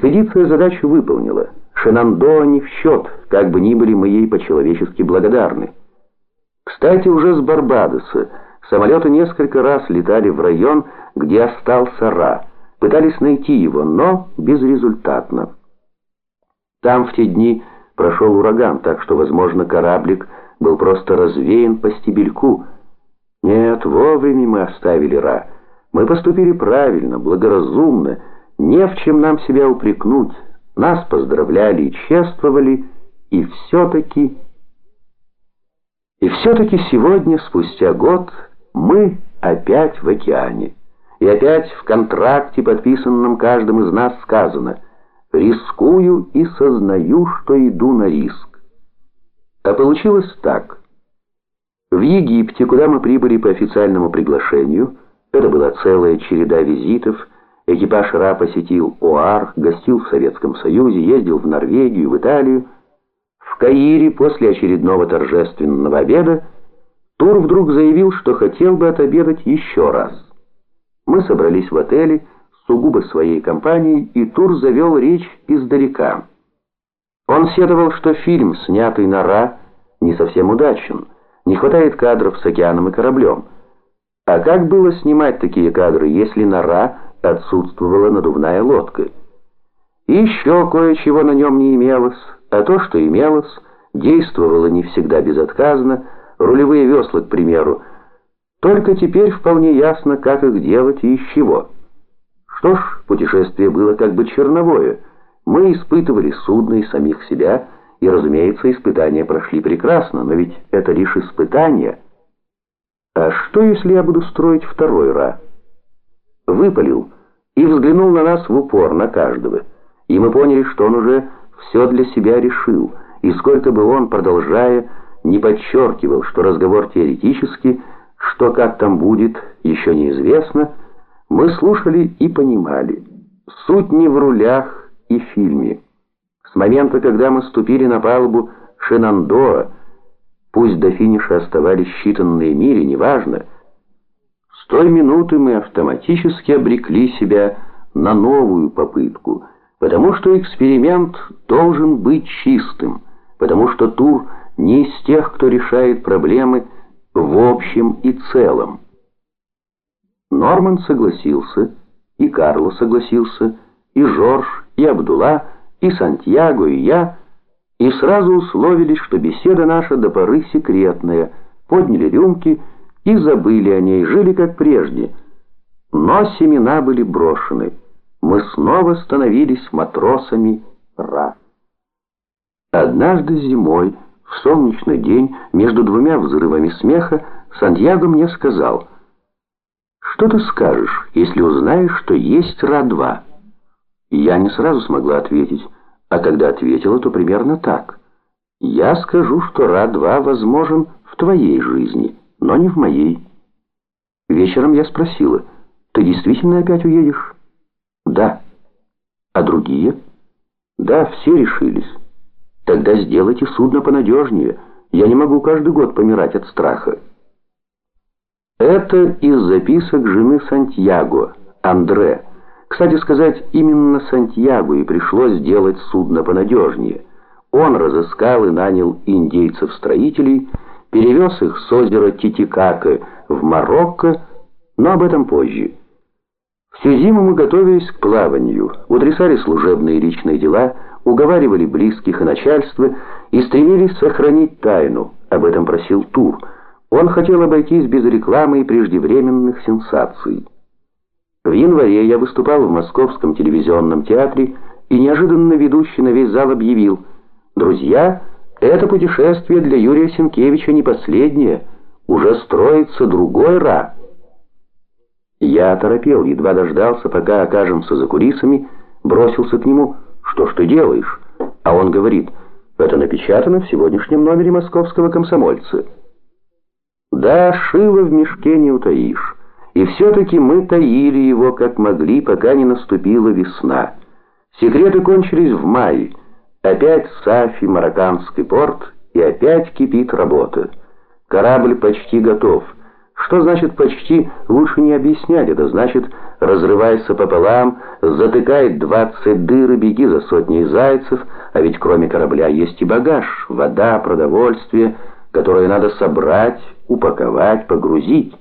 Экспедиция задачу выполнила. Шенандоа не в счет, как бы ни были мы ей по-человечески благодарны. Кстати, уже с Барбадоса самолеты несколько раз летали в район, где остался Ра. Пытались найти его, но безрезультатно. Там в те дни прошел ураган, так что, возможно, кораблик был просто развеян по стебельку. Нет, вовремя мы оставили Ра. Мы поступили правильно, благоразумно, не в чем нам себя упрекнуть. Нас поздравляли и чествовали, и все-таки... И все-таки сегодня, спустя год, мы опять в океане. И опять в контракте, подписанном каждым из нас, сказано «Рискую и сознаю, что иду на риск». А получилось так. В Египте, куда мы прибыли по официальному приглашению, это была целая череда визитов, экипаж Ра посетил ОАР, гостил в Советском Союзе, ездил в Норвегию, в Италию. В Каире после очередного торжественного обеда Тур вдруг заявил, что хотел бы отобедать еще раз. Мы собрались в отеле, сугубо своей компанией, и Тур завел речь издалека. Он сетовал, что фильм, снятый на Ра, не совсем удачен, не хватает кадров с океаном и кораблем. А как было снимать такие кадры, если на Ра отсутствовала надувная лодка? И еще кое-чего на нем не имелось, а то, что имелось, действовало не всегда безотказно, рулевые весла, к примеру. Только теперь вполне ясно, как их делать и из чего. Что ж, путешествие было как бы черновое. Мы испытывали судно и самих себя, и, разумеется, испытания прошли прекрасно, но ведь это лишь испытания. А что, если я буду строить второй Ра? Выпалил и взглянул на нас в упор, на каждого. И мы поняли, что он уже все для себя решил, и сколько бы он, продолжая, не подчеркивал, что разговор теоретический, что как там будет, еще неизвестно, мы слушали и понимали. Суть не в рулях и фильме. С момента, когда мы ступили на палубу Шенандоа, пусть до финиша оставались считанные мили, неважно, той минуты мы автоматически обрекли себя на новую попытку, потому что эксперимент должен быть чистым, потому что тур – не из тех, кто решает проблемы в общем и целом. Норман согласился, и Карло согласился, и Жорж, и Абдулла, и Сантьяго, и я, и сразу условились, что беседа наша до поры секретная, подняли рюмки и забыли о ней, жили как прежде. Но семена были брошены. Мы снова становились матросами Ра. Однажды зимой в солнечный день, между двумя взрывами смеха, Сантьяго мне сказал, «Что ты скажешь, если узнаешь, что есть Ра-2?» Я не сразу смогла ответить, а когда ответила, то примерно так. «Я скажу, что Ра-2 возможен в твоей жизни, но не в моей». Вечером я спросила, «Ты действительно опять уедешь?» «Да». «А другие?» «Да, все решились». Тогда сделайте судно понадежнее. Я не могу каждый год помирать от страха. Это из записок жены Сантьяго, Андре. Кстати сказать, именно Сантьяго и пришлось сделать судно понадежнее. Он разыскал и нанял индейцев-строителей, перевез их с озера Титикака в Марокко, но об этом позже. Всю зиму мы готовились к плаванию, утрясали служебные и личные дела, уговаривали близких и начальство и стремились сохранить тайну. Об этом просил Тур. Он хотел обойтись без рекламы и преждевременных сенсаций. В январе я выступал в Московском телевизионном театре, и неожиданно ведущий на весь зал объявил «Друзья, это путешествие для Юрия Сенкевича не последнее, уже строится другой ра». Я оторопел, едва дождался, пока окажемся за кулисами, бросился к нему – «Что ж ты делаешь?» А он говорит, «Это напечатано в сегодняшнем номере московского комсомольца». Да, шило в мешке не утаишь. И все-таки мы таили его, как могли, пока не наступила весна. Секреты кончились в мае. Опять Сафи, Марокканский порт, и опять кипит работа. Корабль почти готов. Что значит «почти» лучше не объяснять, это значит разрывайся пополам, затыкай двадцать дыр и беги за сотней зайцев, а ведь кроме корабля есть и багаж, вода, продовольствие, которое надо собрать, упаковать, погрузить.